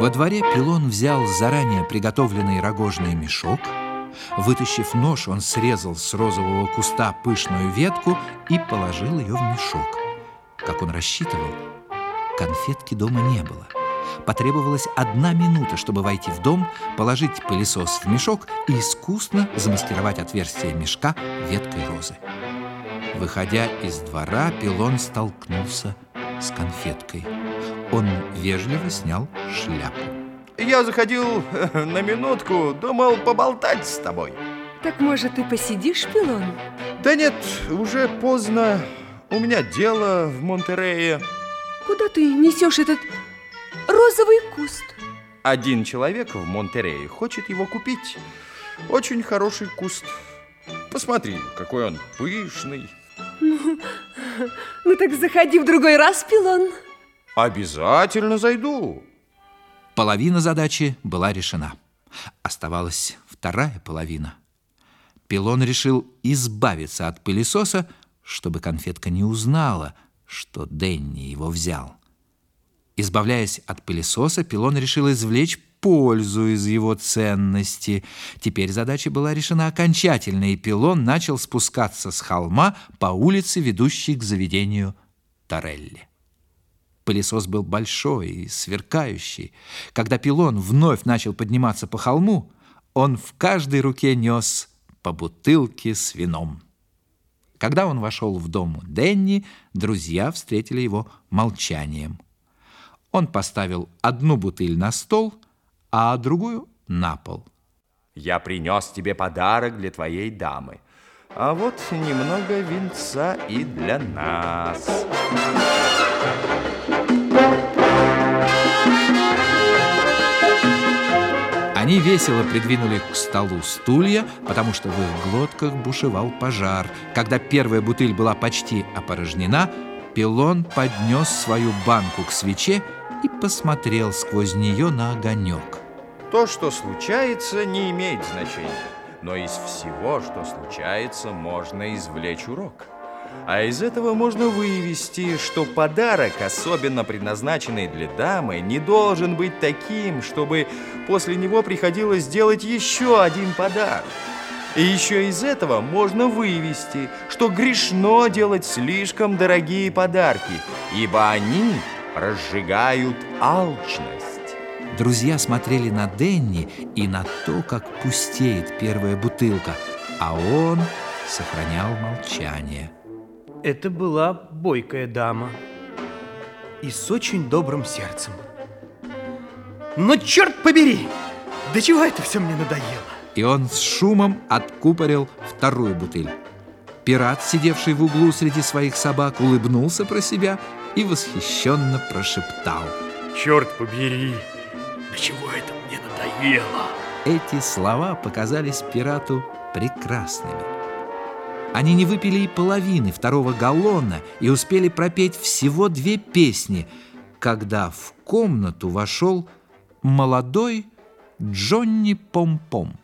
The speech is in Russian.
Во дворе Пилон взял заранее приготовленный рогожный мешок. Вытащив нож, он срезал с розового куста пышную ветку и положил ее в мешок. Как он рассчитывал, конфетки дома не было. Потребовалась одна минута, чтобы войти в дом, положить пылесос в мешок и искусно замаскировать отверстие мешка веткой розы. Выходя из двора, Пилон столкнулся с конфеткой. Он вежливо снял шляпу. Я заходил на минутку, думал поболтать с тобой. Так, может, ты посидишь, Пилон? Да нет, уже поздно. У меня дело в Монтерее. Куда ты несешь этот розовый куст? Один человек в Монтерее хочет его купить. Очень хороший куст. Посмотри, какой он пышный. Ну, ну так заходи в другой раз, Пилон. Обязательно зайду. Половина задачи была решена. Оставалась вторая половина. Пилон решил избавиться от пылесоса, чтобы конфетка не узнала, что Денни его взял. Избавляясь от пылесоса, Пилон решил извлечь пользу из его ценности. Теперь задача была решена окончательно, и Пилон начал спускаться с холма по улице, ведущей к заведению Торелли. Пылесос был большой и сверкающий. Когда Пилон вновь начал подниматься по холму, он в каждой руке нес по бутылке с вином. Когда он вошел в дом Денни, друзья встретили его молчанием. Он поставил одну бутыль на стол, а другую на пол. Я принес тебе подарок для твоей дамы. А вот немного винца и для нас. Они весело придвинули к столу стулья, потому что в их глотках бушевал пожар. Когда первая бутыль была почти опорожнена, Пилон поднес свою банку к свече и посмотрел сквозь нее на огонек. То, что случается, не имеет значения. Но из всего, что случается, можно извлечь урок. А из этого можно вывести, что подарок, особенно предназначенный для дамы, не должен быть таким, чтобы после него приходилось делать еще один подарок. И еще из этого можно вывести, что грешно делать слишком дорогие подарки, ибо они разжигают алчность. Друзья смотрели на Денни и на то, как пустеет первая бутылка, а он сохранял молчание. Это была бойкая дама и с очень добрым сердцем. Но черт побери, до чего это все мне надоело? И он с шумом откупорил вторую бутыль. Пират, сидевший в углу среди своих собак, улыбнулся про себя и восхищенно прошептал. Черт побери, до чего это мне надоело? Эти слова показались пирату прекрасными. Они не выпили и половины второго галлона и успели пропеть всего две песни, когда в комнату вошел молодой Джонни Пом-Пом.